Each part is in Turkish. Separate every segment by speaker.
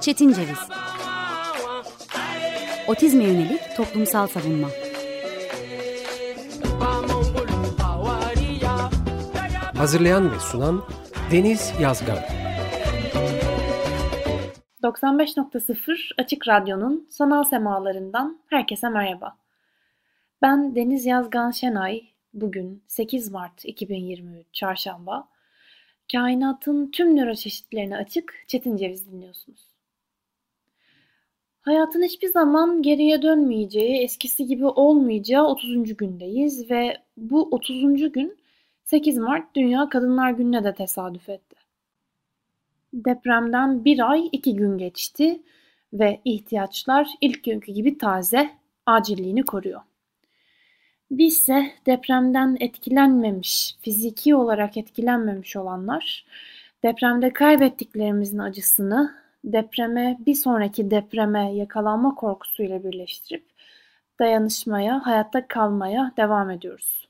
Speaker 1: Çetin Ceviz Otizme yönelik toplumsal savunma
Speaker 2: Hazırlayan ve sunan Deniz Yazgan
Speaker 3: 95.0 Açık Radyo'nun sanal semalarından herkese merhaba. Ben Deniz Yazgan Şenay. Bugün 8 Mart 2023 Çarşamba. Kainatın tüm nöroçeşitlerine açık Çetin Ceviz dinliyorsunuz. Hayatın hiçbir zaman geriye dönmeyeceği, eskisi gibi olmayacağı 30. gündeyiz ve bu 30. gün 8 Mart Dünya Kadınlar Günü'ne de tesadüf etti. Depremden bir ay iki gün geçti ve ihtiyaçlar ilk günkü gibi taze, acilliğini koruyor. Bizse depremden etkilenmemiş, fiziki olarak etkilenmemiş olanlar depremde kaybettiklerimizin acısını depreme, bir sonraki depreme yakalanma korkusuyla birleştirip dayanışmaya, hayatta kalmaya devam ediyoruz.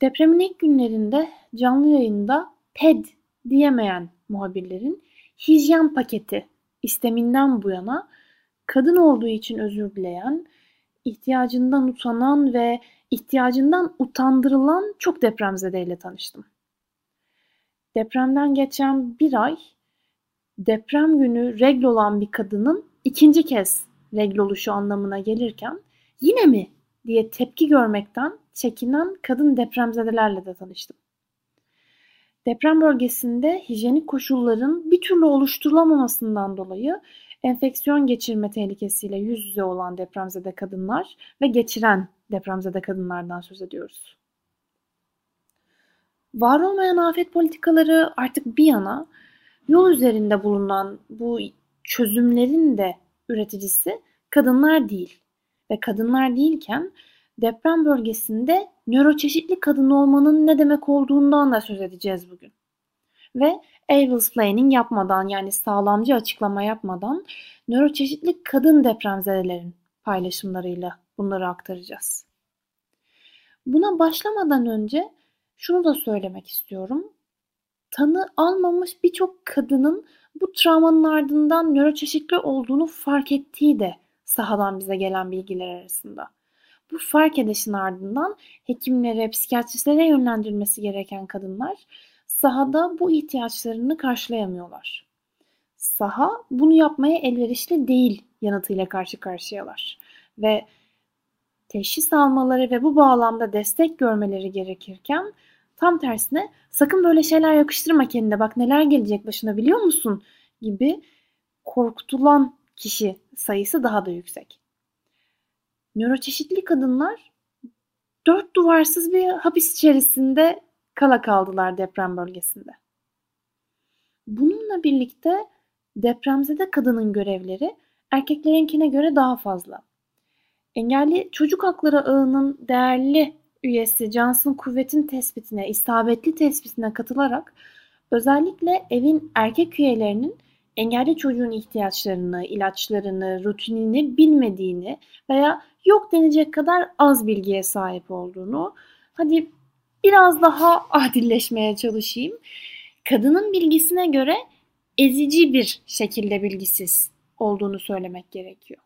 Speaker 3: Depremin ilk günlerinde canlı yayında TED diyemeyen muhabirlerin hijyen paketi isteminden bu yana kadın olduğu için özür dileyen, ihtiyacından utanan ve ihtiyacından utandırılan çok depremzedeyle tanıştım. Depremden geçen bir ay deprem günü regl olan bir kadının ikinci kez regl oluşu anlamına gelirken yine mi diye tepki görmekten çekinen kadın depremzedelerle de tanıştım. Deprem bölgesinde hijyenik koşulların bir türlü oluşturulamamasından dolayı enfeksiyon geçirme tehlikesiyle yüz yüze olan depremzede kadınlar ve geçiren depremzede kadınlardan söz ediyoruz. Var olmayan afet politikaları artık bir yana yol üzerinde bulunan bu çözümlerin de üreticisi kadınlar değil. Ve kadınlar değilken deprem bölgesinde nöroçeşitli kadın olmanın ne demek olduğundan da söz edeceğiz bugün. Ve Avils Planning yapmadan yani sağlamcı açıklama yapmadan nöroçeşitli kadın depremzedelerin paylaşımlarıyla bunları aktaracağız. Buna başlamadan önce şunu da söylemek istiyorum. Tanı almamış birçok kadının bu travmanın ardından nöroçeşitli olduğunu fark ettiği de sahadan bize gelen bilgiler arasında. Bu fark edişin ardından hekimlere, psikiyatristlere yönlendirilmesi gereken kadınlar sahada bu ihtiyaçlarını karşılayamıyorlar. Saha bunu yapmaya elverişli değil yanıtıyla karşı karşıyalar. Ve teşhis almaları ve bu bağlamda destek görmeleri gerekirken tam tersine sakın böyle şeyler yakıştırma kendine bak neler gelecek başına biliyor musun gibi korkutulan kişi sayısı daha da yüksek. Nöroçeşitli kadınlar dört duvarsız bir hapis içerisinde kala kaldılar deprem bölgesinde. Bununla birlikte depremzede kadının görevleri erkeklerinkine göre daha fazla. Engelli Çocuk Hakları Ağı'nın değerli üyesi Cansın Kuvvet'in tespitine, isabetli tespitine katılarak özellikle evin erkek üyelerinin engelli çocuğun ihtiyaçlarını, ilaçlarını, rutinini bilmediğini veya yok denecek kadar az bilgiye sahip olduğunu, hadi biraz daha adilleşmeye çalışayım. Kadının bilgisine göre ezici bir şekilde bilgisiz olduğunu söylemek gerekiyor.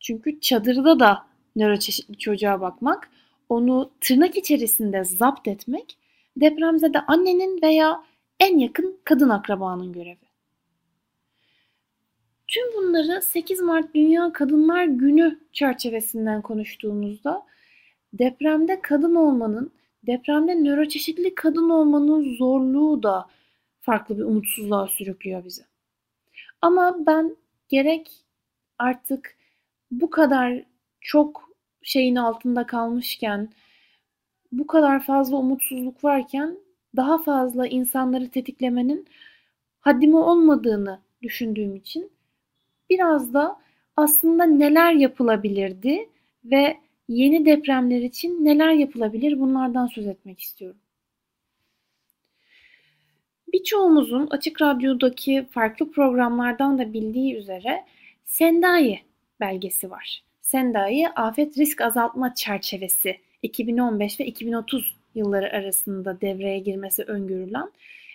Speaker 3: Çünkü çadırda da nöroçeşitli çocuğa bakmak, onu tırnak içerisinde zapt etmek depremzede annenin veya en yakın kadın akrabanın görevi. Tüm bunları 8 Mart Dünya Kadınlar Günü çerçevesinden konuştuğumuzda depremde kadın olmanın depremde nöroçeşitli kadın olmanın zorluğu da farklı bir umutsuzluğa sürüklüyor bizi. Ama ben gerek artık bu kadar çok şeyin altında kalmışken, bu kadar fazla umutsuzluk varken daha fazla insanları tetiklemenin haddimi olmadığını düşündüğüm için biraz da aslında neler yapılabilirdi ve yeni depremler için neler yapılabilir bunlardan söz etmek istiyorum. Birçoğumuzun Açık Radyo'daki farklı programlardan da bildiği üzere Sendai belgesi var. Sendai Afet Risk Azaltma Çerçevesi 2015 ve 2030 yılları arasında devreye girmesi öngörülen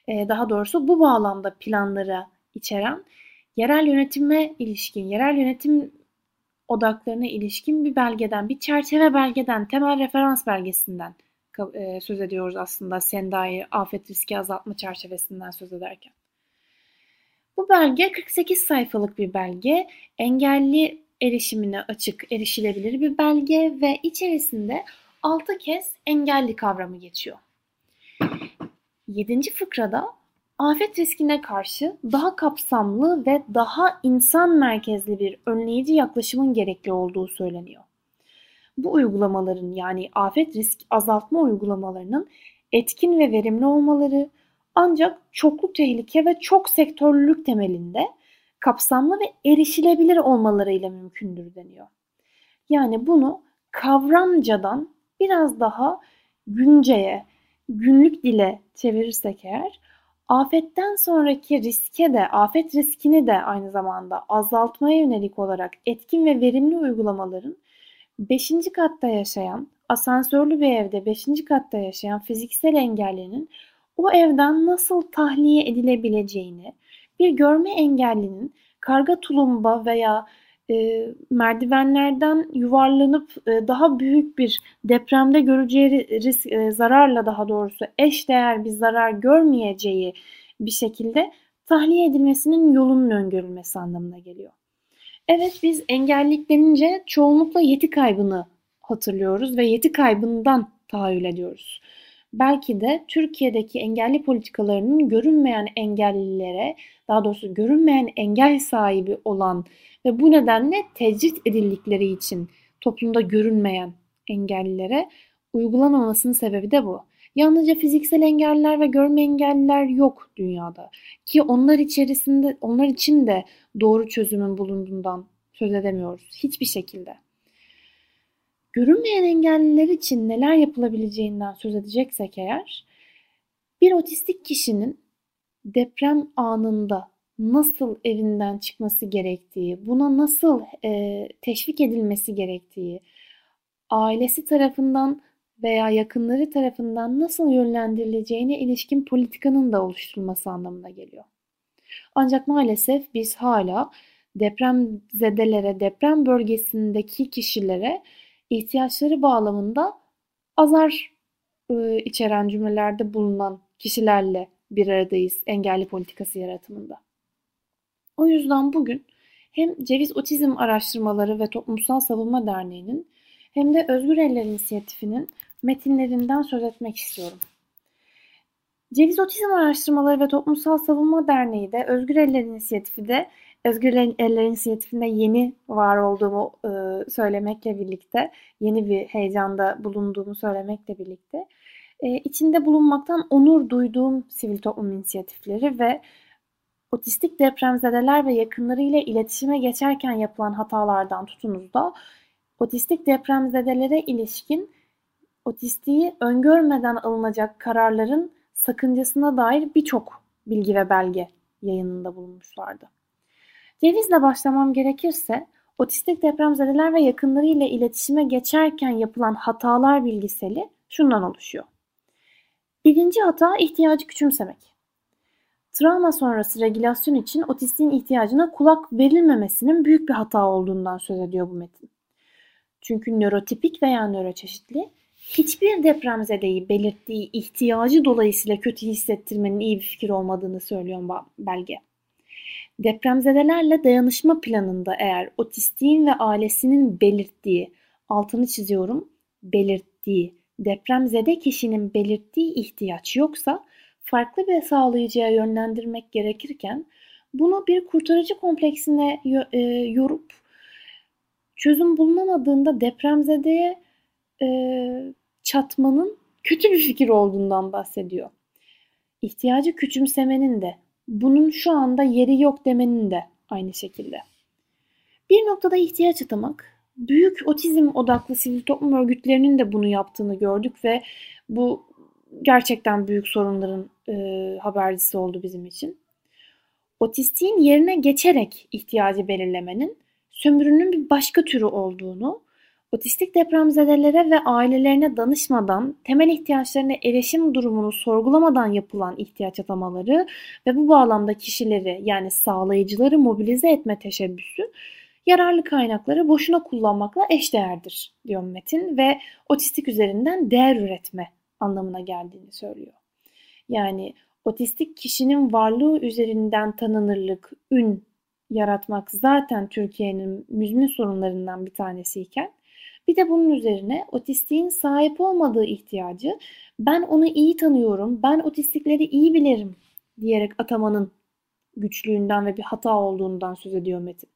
Speaker 3: e, daha doğrusu bu bağlamda planları içeren yerel yönetime ilişkin, yerel yönetim odaklarına ilişkin bir belgeden, bir çerçeve belgeden, temel referans belgesinden e, söz ediyoruz aslında Sendai afet riski azaltma çerçevesinden söz ederken. Bu belge 48 sayfalık bir belge. Engelli erişimine açık, erişilebilir bir belge ve içerisinde 6 kez engelli kavramı geçiyor. 7. fıkrada afet riskine karşı daha kapsamlı ve daha insan merkezli bir önleyici yaklaşımın gerekli olduğu söyleniyor. Bu uygulamaların yani afet risk azaltma uygulamalarının etkin ve verimli olmaları ancak çoklu tehlike ve çok sektörlülük temelinde kapsamlı ve erişilebilir olmalarıyla mümkündür deniyor. Yani bunu kavramcadan biraz daha günceye, günlük dile çevirirsek eğer afetten sonraki riske de, afet riskini de aynı zamanda azaltmaya yönelik olarak etkin ve verimli uygulamaların 5. katta yaşayan, asansörlü bir evde 5. katta yaşayan fiziksel engellinin o evden nasıl tahliye edilebileceğini, bir görme engellinin karga tulumba veya e, merdivenlerden yuvarlanıp e, daha büyük bir depremde göreceği risk, e, zararla daha doğrusu eş değer bir zarar görmeyeceği bir şekilde tahliye edilmesinin yolunun öngörülmesi anlamına geliyor. Evet biz engellilik denince çoğunlukla yeti kaybını hatırlıyoruz ve yeti kaybından tahayyül ediyoruz. Belki de Türkiye'deki engelli politikalarının görünmeyen engellilere, daha doğrusu görünmeyen engel sahibi olan ve bu nedenle tecrit edildikleri için toplumda görünmeyen engellilere uygulanmamasının sebebi de bu. Yalnızca fiziksel engelliler ve görme engelliler yok dünyada. Ki onlar içerisinde onlar için de doğru çözümün bulunduğundan söz edemiyoruz hiçbir şekilde. Görünmeyen engelliler için neler yapılabileceğinden söz edeceksek eğer, bir otistik kişinin deprem anında nasıl evinden çıkması gerektiği, buna nasıl e, teşvik edilmesi gerektiği, ailesi tarafından veya yakınları tarafından nasıl yönlendirileceğine ilişkin politikanın da oluşturulması anlamına geliyor. Ancak maalesef biz hala deprem zedelere, deprem bölgesindeki kişilere ihtiyaçları bağlamında azar e, içeren cümlelerde bulunan kişilerle bir aradayız engelli politikası yaratımında. O yüzden bugün hem Ceviz Otizm Araştırmaları ve Toplumsal Savunma Derneği'nin hem de Özgür Eller İnisiyatifi'nin metinlerinden söz etmek istiyorum. Ceviz Otizm Araştırmaları ve Toplumsal Savunma Derneği de Özgür Eller İnisiyatifi de Özgür Eller İnisiyatifinde yeni var olduğumu e, söylemekle birlikte, yeni bir heyecanda bulunduğumu söylemekle birlikte, e, içinde bulunmaktan onur duyduğum sivil toplum inisiyatifleri ve otistik depremzedeler ve yakınlarıyla iletişime geçerken yapılan hatalardan tutunuz da otistik depremzedelere ilişkin otistiği öngörmeden alınacak kararların sakıncasına dair birçok bilgi ve belge yayınında bulunmuşlardı. Cevizle başlamam gerekirse otistik depremzedeler ve yakınlarıyla iletişime geçerken yapılan hatalar bilgiseli şundan oluşuyor. Birinci hata ihtiyacı küçümsemek. Travma sonrası regülasyon için otistiğin ihtiyacına kulak verilmemesinin büyük bir hata olduğundan söz ediyor bu metin. Çünkü nörotipik veya nöroçeşitli hiçbir depremzedeyi belirttiği ihtiyacı dolayısıyla kötü hissettirmenin iyi bir fikir olmadığını söylüyor belge. Depremzedelerle dayanışma planında eğer otistiğin ve ailesinin belirttiği, altını çiziyorum, belirttiği, depremzede kişinin belirttiği ihtiyaç yoksa farklı bir sağlayıcıya yönlendirmek gerekirken bunu bir kurtarıcı kompleksine e, yorup çözüm bulunamadığında depremzedeye e, çatmanın kötü bir fikir olduğundan bahsediyor. İhtiyacı küçümsemenin de bunun şu anda yeri yok demenin de aynı şekilde. Bir noktada ihtiyaç atamak, büyük otizm odaklı sivil toplum örgütlerinin de bunu yaptığını gördük ve bu gerçekten büyük sorunların e, habercisi oldu bizim için. Otistiğin yerine geçerek ihtiyacı belirlemenin sömürünün bir başka türü olduğunu, Otistik depremzedelere ve ailelerine danışmadan, temel ihtiyaçlarına erişim durumunu sorgulamadan yapılan ihtiyaç atamaları ve bu bağlamda kişileri yani sağlayıcıları mobilize etme teşebbüsü yararlı kaynakları boşuna kullanmakla eşdeğerdir diyor Metin ve otistik üzerinden değer üretme anlamına geldiğini söylüyor. Yani otistik kişinin varlığı üzerinden tanınırlık, ün yaratmak zaten Türkiye'nin müzmin sorunlarından bir tanesiyken bir de bunun üzerine otistiğin sahip olmadığı ihtiyacı ben onu iyi tanıyorum, ben otistikleri iyi bilirim diyerek atamanın güçlüğünden ve bir hata olduğundan söz ediyor Metin.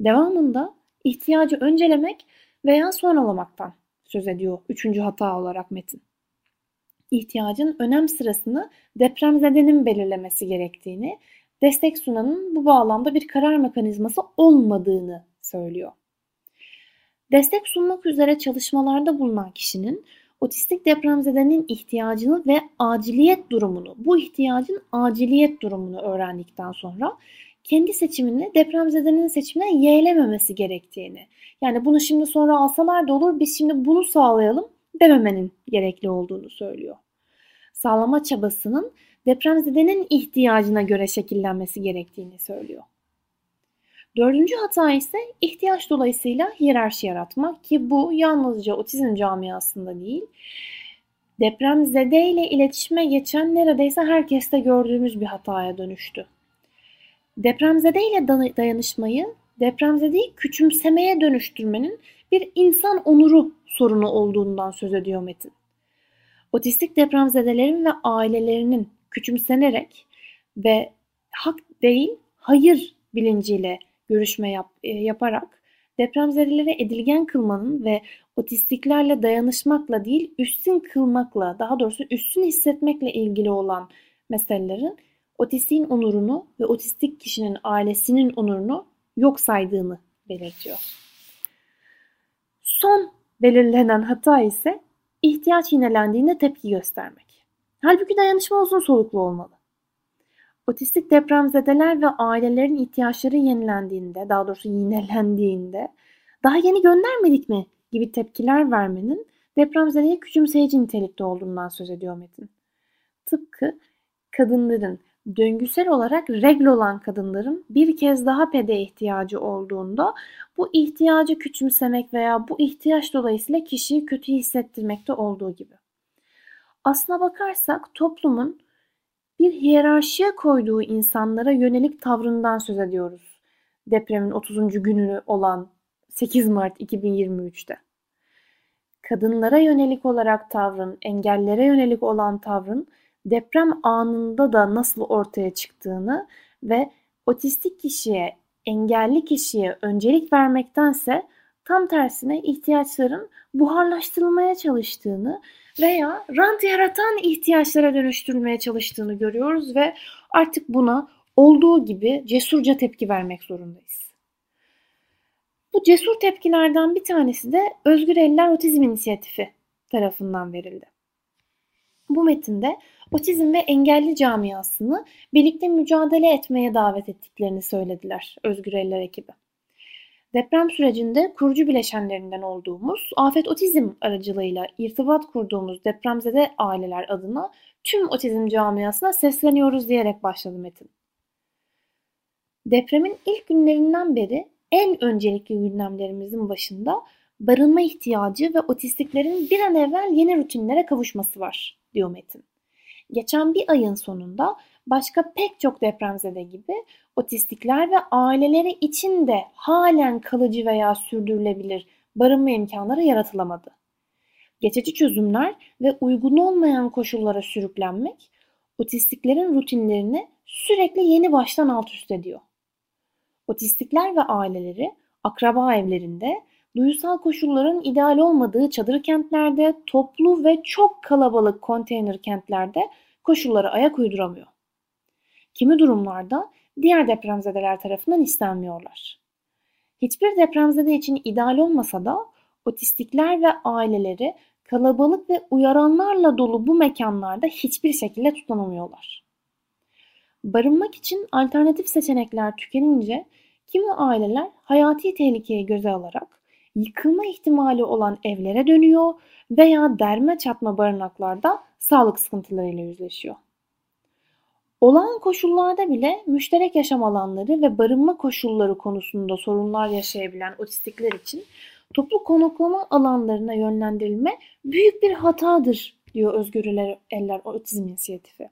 Speaker 3: Devamında ihtiyacı öncelemek veya sonralamaktan söz ediyor üçüncü hata olarak Metin. İhtiyacın önem sırasını depremzedenin belirlemesi gerektiğini, destek sunanın bu bağlamda bir karar mekanizması olmadığını söylüyor. Destek sunmak üzere çalışmalarda bulunan kişinin otistik depremzedenin ihtiyacını ve aciliyet durumunu, bu ihtiyacın aciliyet durumunu öğrendikten sonra kendi seçimini depremzedenin seçimine yeğlememesi gerektiğini. Yani bunu şimdi sonra alsalar da olur biz şimdi bunu sağlayalım dememenin gerekli olduğunu söylüyor. Sağlama çabasının depremzedenin ihtiyacına göre şekillenmesi gerektiğini söylüyor. Dördüncü hata ise ihtiyaç dolayısıyla hiyerarşi yaratmak ki bu yalnızca otizm camiasında değil, depremzede ile iletişime geçen neredeyse herkeste gördüğümüz bir hataya dönüştü. Depremzede ile dayanışmayı depremzedeyi küçümsemeye dönüştürmenin bir insan onuru sorunu olduğundan söz ediyor Metin. Otistik depremzedelerin ve ailelerinin küçümsenerek ve hak değil hayır bilinciyle görüşme yap, e, yaparak depremzedelere edilgen kılmanın ve otistiklerle dayanışmakla değil üstün kılmakla daha doğrusu üstün hissetmekle ilgili olan meselelerin otistiğin onurunu ve otistik kişinin ailesinin onurunu yok saydığını belirtiyor. Son belirlenen hata ise ihtiyaç yinelendiğinde tepki göstermek. Halbuki dayanışma uzun soluklu olmalı. Otistik depremzedeler ve ailelerin ihtiyaçları yenilendiğinde, daha doğrusu yinelendiğinde daha yeni göndermedik mi gibi tepkiler vermenin depremzedeye küçümseyici nitelikte olduğundan söz ediyor Metin. Tıpkı kadınların döngüsel olarak regl olan kadınların bir kez daha pede ihtiyacı olduğunda bu ihtiyacı küçümsemek veya bu ihtiyaç dolayısıyla kişiyi kötü hissettirmekte olduğu gibi. Aslına bakarsak toplumun bir hiyerarşiye koyduğu insanlara yönelik tavrından söz ediyoruz. Depremin 30. günü olan 8 Mart 2023'te. Kadınlara yönelik olarak tavrın, engellere yönelik olan tavrın deprem anında da nasıl ortaya çıktığını ve otistik kişiye, engelli kişiye öncelik vermektense tam tersine ihtiyaçların buharlaştırılmaya çalıştığını veya rant yaratan ihtiyaçlara dönüştürülmeye çalıştığını görüyoruz ve artık buna olduğu gibi cesurca tepki vermek zorundayız. Bu cesur tepkilerden bir tanesi de Özgür Eller Otizm İnisiyatifi tarafından verildi. Bu metinde otizm ve engelli camiasını birlikte mücadele etmeye davet ettiklerini söylediler Özgür Eller ekibi. Deprem sürecinde kurucu bileşenlerinden olduğumuz Afet Otizm aracılığıyla irtibat kurduğumuz depremzede aileler adına tüm otizm camiasına sesleniyoruz diyerek başladı Metin. Depremin ilk günlerinden beri en öncelikli gündemlerimizin başında barınma ihtiyacı ve otistiklerin bir an evvel yeni rutinlere kavuşması var, diyor Metin. Geçen bir ayın sonunda başka pek çok depremzede gibi otistikler ve aileleri için de halen kalıcı veya sürdürülebilir barınma imkanları yaratılamadı. Geçici çözümler ve uygun olmayan koşullara sürüklenmek otistiklerin rutinlerini sürekli yeni baştan alt üst ediyor. Otistikler ve aileleri akraba evlerinde, duyusal koşulların ideal olmadığı çadır kentlerde, toplu ve çok kalabalık konteyner kentlerde koşullara ayak uyduramıyor. Kimi durumlarda diğer depremzedeler tarafından istenmiyorlar. Hiçbir depremzede için ideal olmasa da otistikler ve aileleri kalabalık ve uyaranlarla dolu bu mekanlarda hiçbir şekilde tutunamıyorlar. Barınmak için alternatif seçenekler tükenince kimi aileler hayati tehlikeyi göze alarak yıkılma ihtimali olan evlere dönüyor veya derme çatma barınaklarda sağlık sıkıntılarıyla yüzleşiyor. Olağan koşullarda bile müşterek yaşam alanları ve barınma koşulları konusunda sorunlar yaşayabilen otistikler için toplu konaklama alanlarına yönlendirilme büyük bir hatadır diyor Özgür Eller Otizm İnisiyatifi.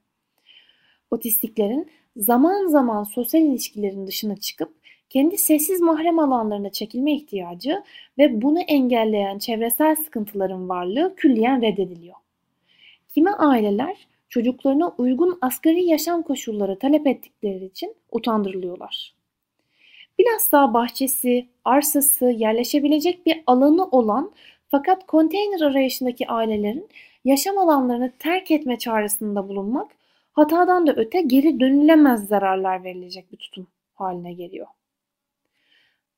Speaker 3: Otistiklerin zaman zaman sosyal ilişkilerin dışına çıkıp kendi sessiz mahrem alanlarına çekilme ihtiyacı ve bunu engelleyen çevresel sıkıntıların varlığı külliyen reddediliyor. Kimi aileler çocuklarına uygun asgari yaşam koşulları talep ettikleri için utandırılıyorlar. Bilhassa bahçesi, arsası, yerleşebilecek bir alanı olan fakat konteyner arayışındaki ailelerin yaşam alanlarını terk etme çağrısında bulunmak hatadan da öte geri dönülemez zararlar verilecek bir tutum haline geliyor.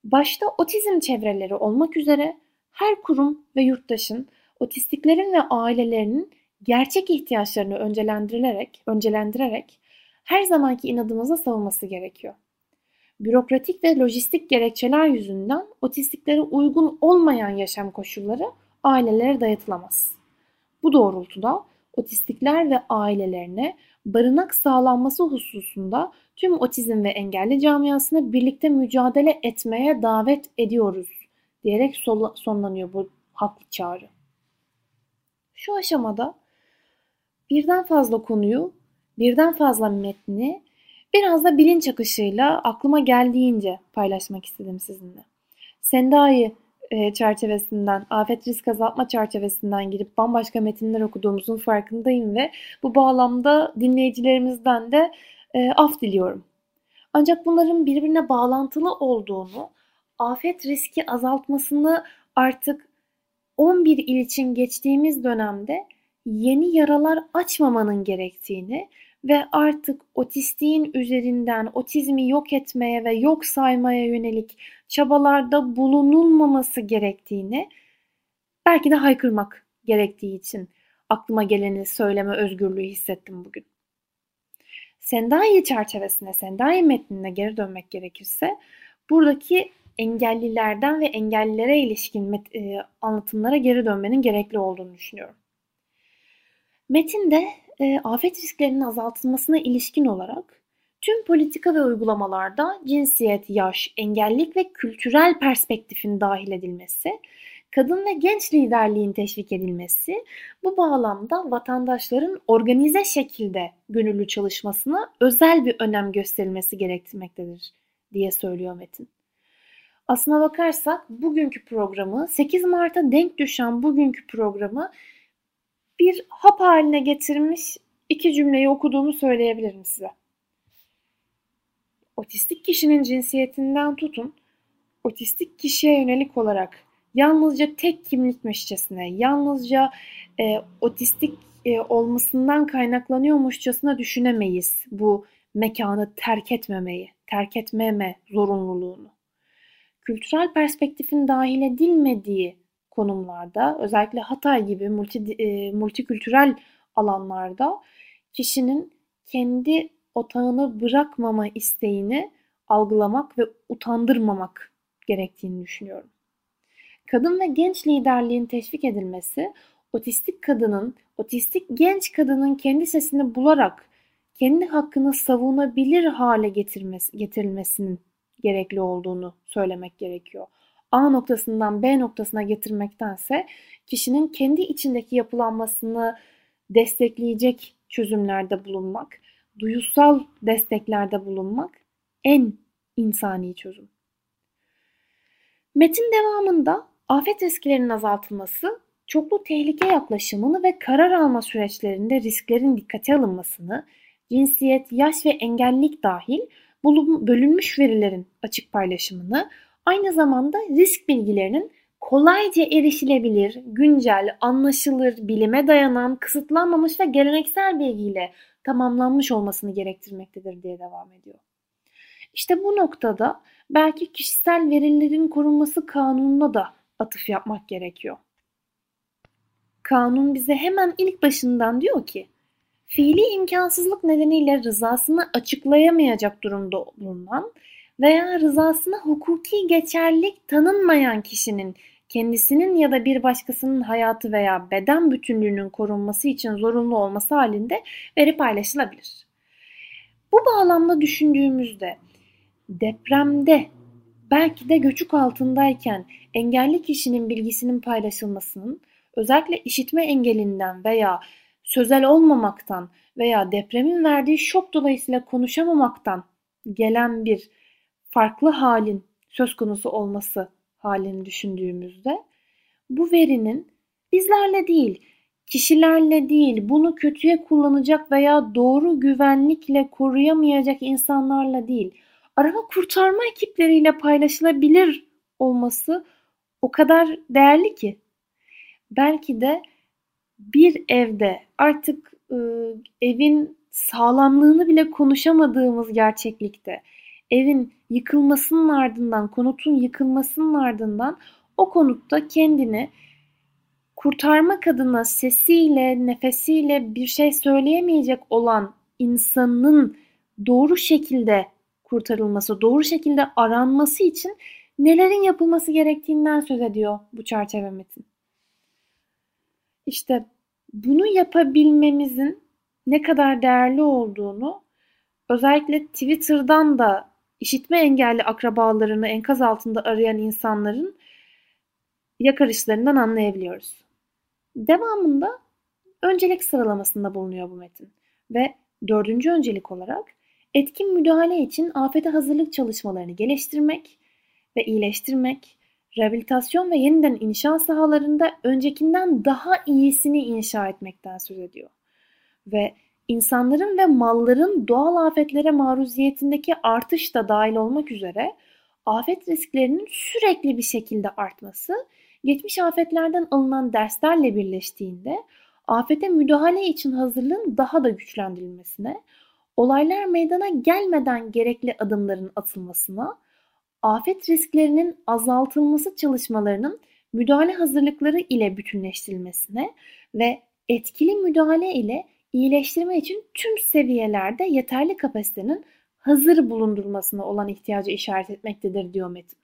Speaker 3: Başta otizm çevreleri olmak üzere her kurum ve yurttaşın otistiklerin ve ailelerinin gerçek ihtiyaçlarını öncelendirilerek, öncelendirerek her zamanki inadımıza savunması gerekiyor. Bürokratik ve lojistik gerekçeler yüzünden otistiklere uygun olmayan yaşam koşulları ailelere dayatılamaz. Bu doğrultuda otistikler ve ailelerine barınak sağlanması hususunda tüm otizm ve engelli camiasını birlikte mücadele etmeye davet ediyoruz diyerek sonlanıyor bu haklı çağrı. Şu aşamada birden fazla konuyu, birden fazla metni biraz da bilinç akışıyla aklıma geldiğince paylaşmak istedim sizinle. Sendai e, çerçevesinden, afet risk azaltma çerçevesinden girip bambaşka metinler okuduğumuzun farkındayım ve bu bağlamda dinleyicilerimizden de e, af diliyorum. Ancak bunların birbirine bağlantılı olduğunu, afet riski azaltmasını artık 11 il için geçtiğimiz dönemde yeni yaralar açmamanın gerektiğini ve artık otistiğin üzerinden otizmi yok etmeye ve yok saymaya yönelik çabalarda bulunulmaması gerektiğini belki de haykırmak gerektiği için aklıma geleni söyleme özgürlüğü hissettim bugün. Sendai çerçevesine, Sendai metnine geri dönmek gerekirse buradaki engellilerden ve engellilere ilişkin met- e, anlatımlara geri dönmenin gerekli olduğunu düşünüyorum. Metinde e, afet risklerinin azaltılmasına ilişkin olarak tüm politika ve uygulamalarda cinsiyet, yaş, engellik ve kültürel perspektifin dahil edilmesi, kadın ve genç liderliğin teşvik edilmesi, bu bağlamda vatandaşların organize şekilde gönüllü çalışmasına özel bir önem gösterilmesi gerektirmektedir diye söylüyor Metin. Aslına bakarsak bugünkü programı 8 Mart'a denk düşen bugünkü programı bir hap haline getirmiş iki cümleyi okuduğumu söyleyebilirim size. Otistik kişinin cinsiyetinden tutun, otistik kişiye yönelik olarak yalnızca tek kimlikmişçesine, yalnızca e, otistik e, olmasından kaynaklanıyormuşçasına düşünemeyiz bu mekanı terk etmemeyi, terk etmeme zorunluluğunu. Kültürel perspektifin dahil edilmediği konumlarda özellikle Hatay gibi multi, e, multikültürel alanlarda kişinin kendi otağını bırakmama isteğini algılamak ve utandırmamak gerektiğini düşünüyorum. Kadın ve genç liderliğin teşvik edilmesi, otistik kadının, otistik genç kadının kendi sesini bularak kendi hakkını savunabilir hale getirmesi, getirilmesinin gerekli olduğunu söylemek gerekiyor. A noktasından B noktasına getirmektense kişinin kendi içindeki yapılanmasını destekleyecek çözümlerde bulunmak, duyusal desteklerde bulunmak en insani çözüm. Metin devamında afet risklerinin azaltılması, çoklu tehlike yaklaşımını ve karar alma süreçlerinde risklerin dikkate alınmasını, cinsiyet, yaş ve engellilik dahil bölünmüş verilerin açık paylaşımını, aynı zamanda risk bilgilerinin kolayca erişilebilir, güncel, anlaşılır, bilime dayanan, kısıtlanmamış ve geleneksel bilgiyle tamamlanmış olmasını gerektirmektedir diye devam ediyor. İşte bu noktada belki kişisel verilerin korunması kanununa da atıf yapmak gerekiyor. Kanun bize hemen ilk başından diyor ki, fiili imkansızlık nedeniyle rızasını açıklayamayacak durumda bulunan veya rızasına hukuki geçerlilik tanınmayan kişinin kendisinin ya da bir başkasının hayatı veya beden bütünlüğünün korunması için zorunlu olması halinde veri paylaşılabilir. Bu bağlamda düşündüğümüzde depremde belki de göçük altındayken engelli kişinin bilgisinin paylaşılmasının özellikle işitme engelinden veya sözel olmamaktan veya depremin verdiği şok dolayısıyla konuşamamaktan gelen bir farklı halin söz konusu olması halini düşündüğümüzde bu verinin bizlerle değil, kişilerle değil, bunu kötüye kullanacak veya doğru güvenlikle koruyamayacak insanlarla değil, arama kurtarma ekipleriyle paylaşılabilir olması o kadar değerli ki. Belki de bir evde artık e, evin sağlamlığını bile konuşamadığımız gerçeklikte evin yıkılmasının ardından, konutun yıkılmasının ardından o konutta kendini kurtarmak adına sesiyle, nefesiyle bir şey söyleyemeyecek olan insanın doğru şekilde kurtarılması, doğru şekilde aranması için nelerin yapılması gerektiğinden söz ediyor bu çerçeve metin. İşte bunu yapabilmemizin ne kadar değerli olduğunu özellikle Twitter'dan da işitme engelli akrabalarını enkaz altında arayan insanların yakarışlarından anlayabiliyoruz. Devamında öncelik sıralamasında bulunuyor bu metin ve dördüncü öncelik olarak etkin müdahale için afete hazırlık çalışmalarını geliştirmek ve iyileştirmek, rehabilitasyon ve yeniden inşa sahalarında öncekinden daha iyisini inşa etmekten söz ediyor. Ve insanların ve malların doğal afetlere maruziyetindeki artış da dahil olmak üzere afet risklerinin sürekli bir şekilde artması, geçmiş afetlerden alınan derslerle birleştiğinde afete müdahale için hazırlığın daha da güçlendirilmesine, olaylar meydana gelmeden gerekli adımların atılmasına, afet risklerinin azaltılması çalışmalarının müdahale hazırlıkları ile bütünleştirilmesine ve etkili müdahale ile iyileştirme için tüm seviyelerde yeterli kapasitenin hazır bulundurulmasına olan ihtiyacı işaret etmektedir diyor Metin.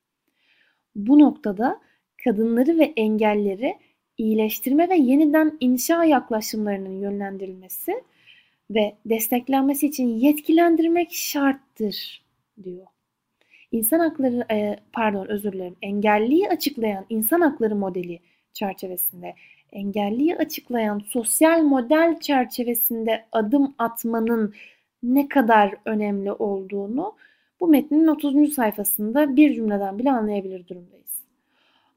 Speaker 3: Bu noktada kadınları ve engelleri iyileştirme ve yeniden inşa yaklaşımlarının yönlendirilmesi ve desteklenmesi için yetkilendirmek şarttır diyor. İnsan hakları e, pardon özür dilerim engelliyi açıklayan insan hakları modeli çerçevesinde engelliyi açıklayan sosyal model çerçevesinde adım atmanın ne kadar önemli olduğunu bu metnin 30. sayfasında bir cümleden bile anlayabilir durumdayız.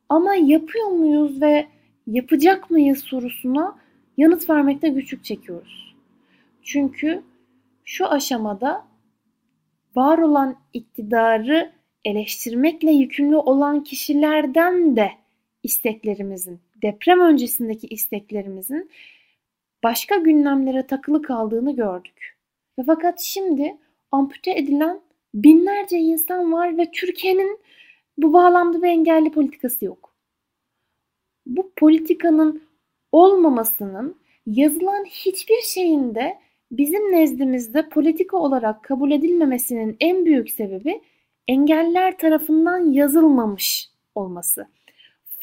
Speaker 3: Ama yapıyor muyuz ve yapacak mıyız sorusuna yanıt vermekte güçlük çekiyoruz. Çünkü şu aşamada var olan iktidarı eleştirmekle yükümlü olan kişilerden de isteklerimizin, deprem öncesindeki isteklerimizin başka gündemlere takılı kaldığını gördük. Ve fakat şimdi ampute edilen binlerce insan var ve Türkiye'nin bu bağlamda bir engelli politikası yok. Bu politikanın olmamasının yazılan hiçbir şeyin de bizim nezdimizde politika olarak kabul edilmemesinin en büyük sebebi engeller tarafından yazılmamış olması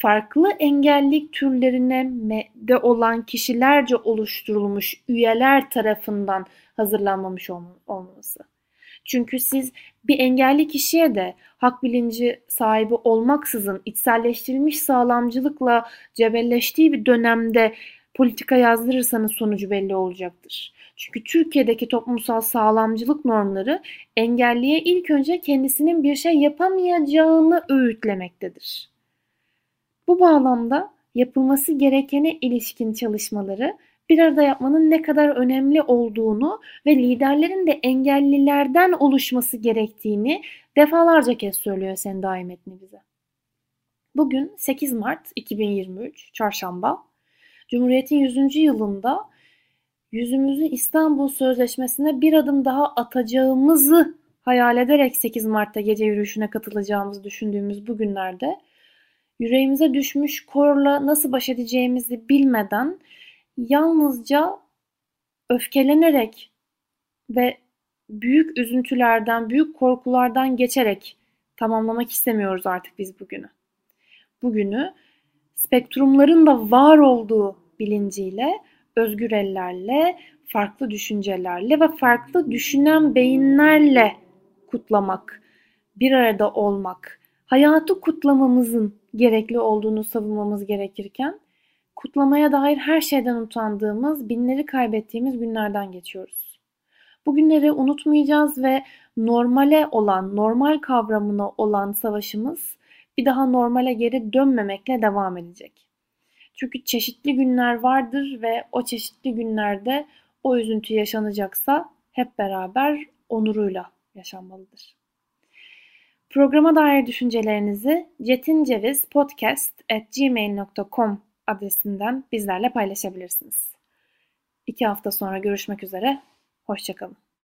Speaker 3: farklı engellilik türlerine de olan kişilerce oluşturulmuş üyeler tarafından hazırlanmamış olması. Çünkü siz bir engelli kişiye de hak bilinci sahibi olmaksızın içselleştirilmiş sağlamcılıkla cebelleştiği bir dönemde politika yazdırırsanız sonucu belli olacaktır. Çünkü Türkiye'deki toplumsal sağlamcılık normları engelliye ilk önce kendisinin bir şey yapamayacağını öğütlemektedir. Bu bağlamda yapılması gerekene ilişkin çalışmaları bir arada yapmanın ne kadar önemli olduğunu ve liderlerin de engellilerden oluşması gerektiğini defalarca kez söylüyor sen daim etni bize. Bugün 8 Mart 2023 Çarşamba. Cumhuriyet'in 100. yılında yüzümüzü İstanbul Sözleşmesi'ne bir adım daha atacağımızı hayal ederek 8 Mart'ta gece yürüyüşüne katılacağımızı düşündüğümüz bu günlerde yüreğimize düşmüş korla nasıl baş edeceğimizi bilmeden yalnızca öfkelenerek ve büyük üzüntülerden, büyük korkulardan geçerek tamamlamak istemiyoruz artık biz bugünü. Bugünü spektrumların da var olduğu bilinciyle, özgür ellerle, farklı düşüncelerle ve farklı düşünen beyinlerle kutlamak, bir arada olmak, hayatı kutlamamızın gerekli olduğunu savunmamız gerekirken kutlamaya dair her şeyden utandığımız, binleri kaybettiğimiz günlerden geçiyoruz. Bu günleri unutmayacağız ve normale olan, normal kavramına olan savaşımız bir daha normale geri dönmemekle devam edecek. Çünkü çeşitli günler vardır ve o çeşitli günlerde o üzüntü yaşanacaksa hep beraber onuruyla yaşanmalıdır. Programa dair düşüncelerinizi cetincevizpodcast.gmail.com adresinden bizlerle paylaşabilirsiniz. İki hafta sonra görüşmek üzere, hoşçakalın.